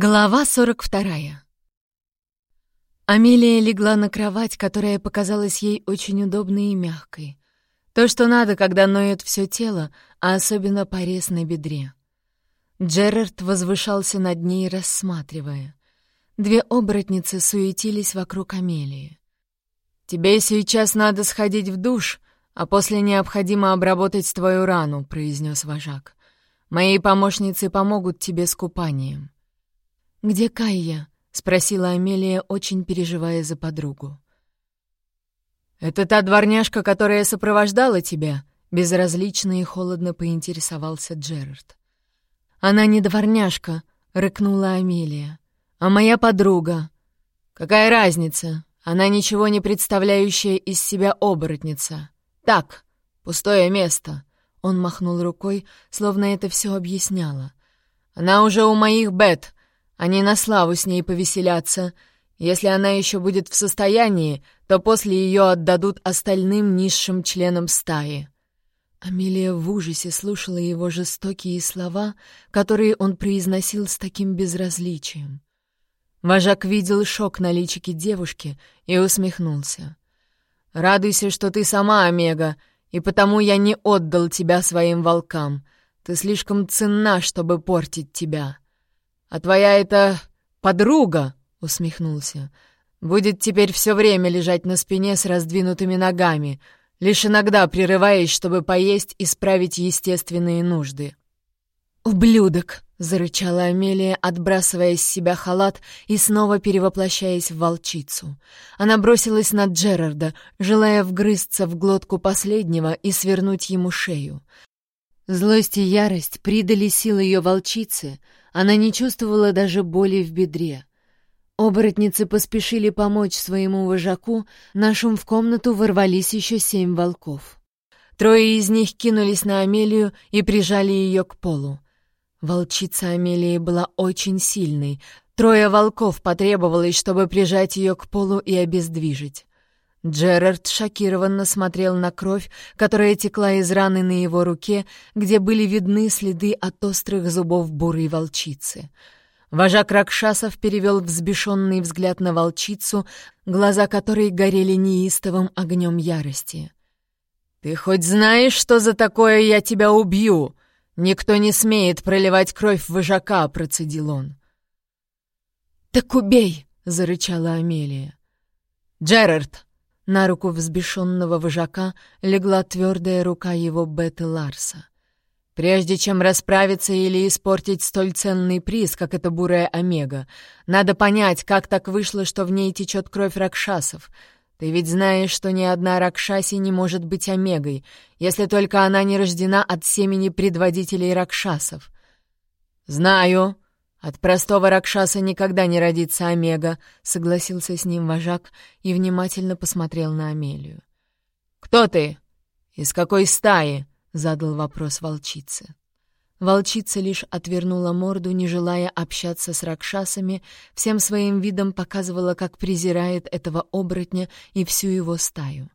Глава 42. Амелия легла на кровать, которая показалась ей очень удобной и мягкой. То, что надо, когда ноет все тело, а особенно порез на бедре. Джерард возвышался над ней, рассматривая. Две оборотницы суетились вокруг Амелии. «Тебе сейчас надо сходить в душ, а после необходимо обработать твою рану», — произнес вожак. «Мои помощницы помогут тебе с купанием». «Где Кайя?» — спросила Амелия, очень переживая за подругу. «Это та дворняжка, которая сопровождала тебя?» — безразлично и холодно поинтересовался Джерард. «Она не дворняжка», — рыкнула Амелия, — «а моя подруга». «Какая разница? Она ничего не представляющая из себя оборотница. Так, пустое место». Он махнул рукой, словно это все объясняло. «Она уже у моих бет, они на славу с ней повеселятся. Если она еще будет в состоянии, то после ее отдадут остальным низшим членам стаи». Амелия в ужасе слушала его жестокие слова, которые он произносил с таким безразличием. Вожак видел шок на личике девушки и усмехнулся. «Радуйся, что ты сама, Омега, и потому я не отдал тебя своим волкам. Ты слишком ценна, чтобы портить тебя. «А твоя это подруга?» — усмехнулся. «Будет теперь все время лежать на спине с раздвинутыми ногами, лишь иногда прерываясь, чтобы поесть и справить естественные нужды». «Ублюдок!» — зарычала Амелия, отбрасывая с себя халат и снова перевоплощаясь в волчицу. Она бросилась на Джерарда, желая вгрызться в глотку последнего и свернуть ему шею. Злость и ярость придали сил ее волчице, она не чувствовала даже боли в бедре. Оборотницы поспешили помочь своему вожаку, на шум в комнату ворвались еще семь волков. Трое из них кинулись на Амелию и прижали ее к полу. Волчица Амелии была очень сильной. Трое волков потребовалось, чтобы прижать ее к полу и обездвижить. Джерард шокированно смотрел на кровь, которая текла из раны на его руке, где были видны следы от острых зубов бурой волчицы. Вожак Ракшасов перевел взбешенный взгляд на волчицу, глаза которой горели неистовым огнем ярости. «Ты хоть знаешь, что за такое я тебя убью? Никто не смеет проливать кровь вожака», — процедил он. «Так убей!» — зарычала Амелия. «Джерард!» На руку взбешенного вожака легла твердая рука его Беты Ларса. Прежде чем расправиться или испортить столь ценный приз, как эта бурая омега, надо понять, как так вышло, что в ней течет кровь ракшасов. Ты ведь знаешь, что ни одна ракшаси не может быть омегой, если только она не рождена от семени предводителей ракшасов. «Знаю», «От простого Ракшаса никогда не родится Омега», — согласился с ним вожак и внимательно посмотрел на Амелию. «Кто ты? Из какой стаи?» — задал вопрос волчице. Волчица лишь отвернула морду, не желая общаться с ракшасами, всем своим видом показывала, как презирает этого оборотня и всю его стаю.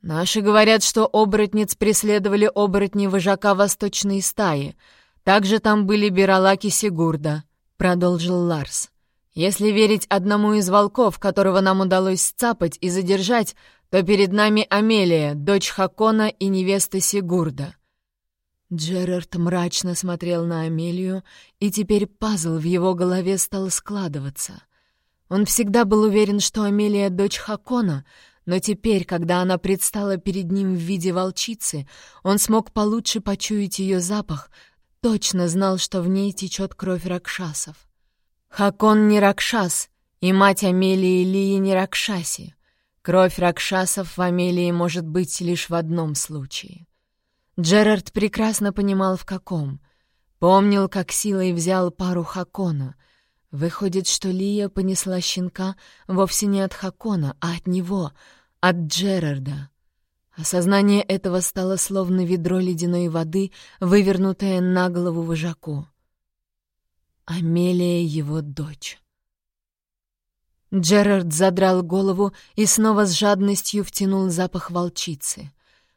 «Наши говорят, что оборотниц преследовали оборотни вожака восточной стаи», также там были Биралаки Сигурда», — продолжил Ларс. «Если верить одному из волков, которого нам удалось сцапать и задержать, то перед нами Амелия, дочь Хакона и невеста Сигурда». Джерард мрачно смотрел на Амелию, и теперь пазл в его голове стал складываться. Он всегда был уверен, что Амелия — дочь Хакона, но теперь, когда она предстала перед ним в виде волчицы, он смог получше почуять ее запах, точно знал, что в ней течет кровь ракшасов. Хакон не ракшас, и мать Амелии Лии не ракшаси. Кровь ракшасов в Амелии может быть лишь в одном случае. Джерард прекрасно понимал, в каком. Помнил, как силой взял пару Хакона. Выходит, что Лия понесла щенка вовсе не от Хакона, а от него, от Джерарда. Осознание этого стало словно ведро ледяной воды, вывернутое на голову вожаку. Амелия — его дочь. Джерард задрал голову и снова с жадностью втянул запах волчицы.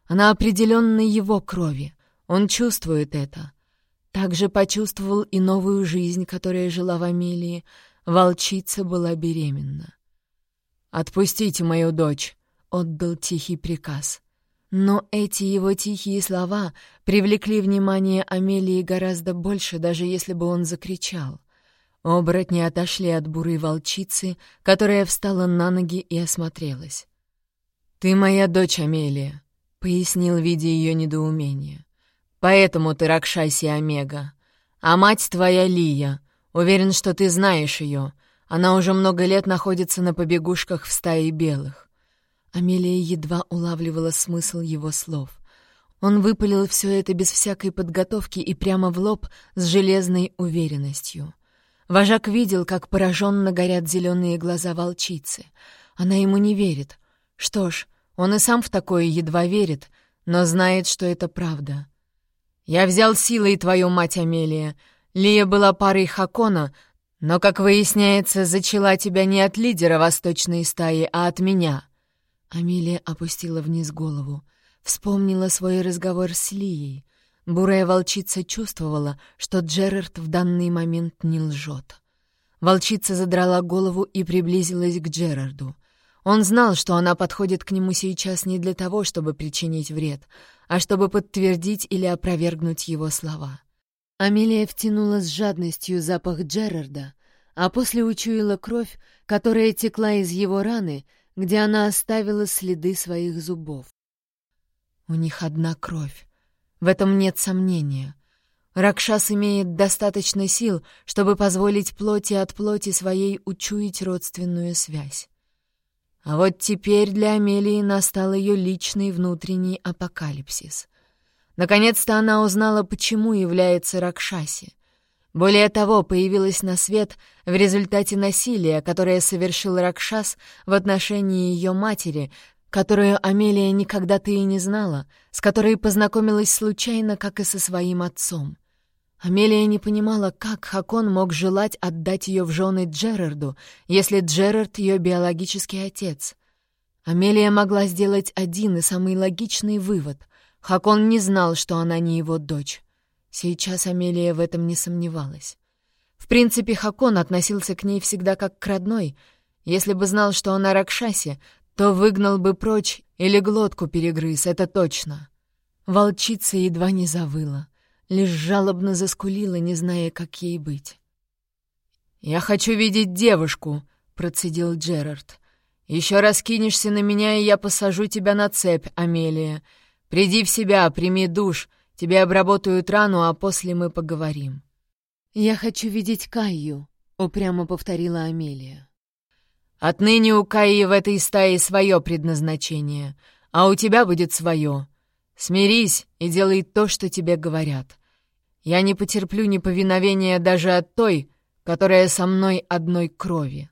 Она определенно его крови. Он чувствует это. также почувствовал и новую жизнь, которая жила в Амелии. Волчица была беременна. «Отпустите мою дочь», — отдал тихий приказ. Но эти его тихие слова привлекли внимание Амелии гораздо больше, даже если бы он закричал. Оборотни отошли от бурой волчицы, которая встала на ноги и осмотрелась. «Ты моя дочь, Амелия», — пояснил, видя ее недоумение. «Поэтому ты Ракшаси Омега. А мать твоя Лия. Уверен, что ты знаешь ее. Она уже много лет находится на побегушках в стае белых». Амелия едва улавливала смысл его слов. Он выпалил все это без всякой подготовки и прямо в лоб с железной уверенностью. Вожак видел, как пораженно горят зеленые глаза волчицы. Она ему не верит. Что ж, он и сам в такое едва верит, но знает, что это правда. «Я взял силой твою мать, Амелия. Лия была парой Хакона, но, как выясняется, зачала тебя не от лидера восточной стаи, а от меня». Амелия опустила вниз голову. Вспомнила свой разговор с Лией. Бурая волчица чувствовала, что Джерард в данный момент не лжет. Волчица задрала голову и приблизилась к Джерарду. Он знал, что она подходит к нему сейчас не для того, чтобы причинить вред, а чтобы подтвердить или опровергнуть его слова. Амелия втянула с жадностью запах Джерарда, а после учуяла кровь, которая текла из его раны, где она оставила следы своих зубов. У них одна кровь. В этом нет сомнения. Ракшас имеет достаточно сил, чтобы позволить плоти от плоти своей учуять родственную связь. А вот теперь для Амелии настал ее личный внутренний апокалипсис. Наконец-то она узнала, почему является Ракшаси. Более того, появилась на свет в результате насилия, которое совершил Ракшас в отношении ее матери, которую Амелия никогда-то и не знала, с которой познакомилась случайно, как и со своим отцом. Амелия не понимала, как Хакон мог желать отдать ее в жены Джерарду, если Джерард — ее биологический отец. Амелия могла сделать один и самый логичный вывод. Хакон не знал, что она не его дочь. Сейчас Амелия в этом не сомневалась. В принципе, Хакон относился к ней всегда как к родной. Если бы знал, что она Ракшаси, то выгнал бы прочь или глотку перегрыз, это точно. Волчица едва не завыла, лишь жалобно заскулила, не зная, как ей быть. «Я хочу видеть девушку», — процедил Джерард. «Еще раз кинешься на меня, и я посажу тебя на цепь, Амелия. Приди в себя, прими душ, тебе обработают рану, а после мы поговорим». «Я хочу видеть Кайю», — упрямо повторила Амелия. Отныне у Каи в этой стае свое предназначение, а у тебя будет свое. Смирись и делай то, что тебе говорят. Я не потерплю неповиновения даже от той, которая со мной одной крови».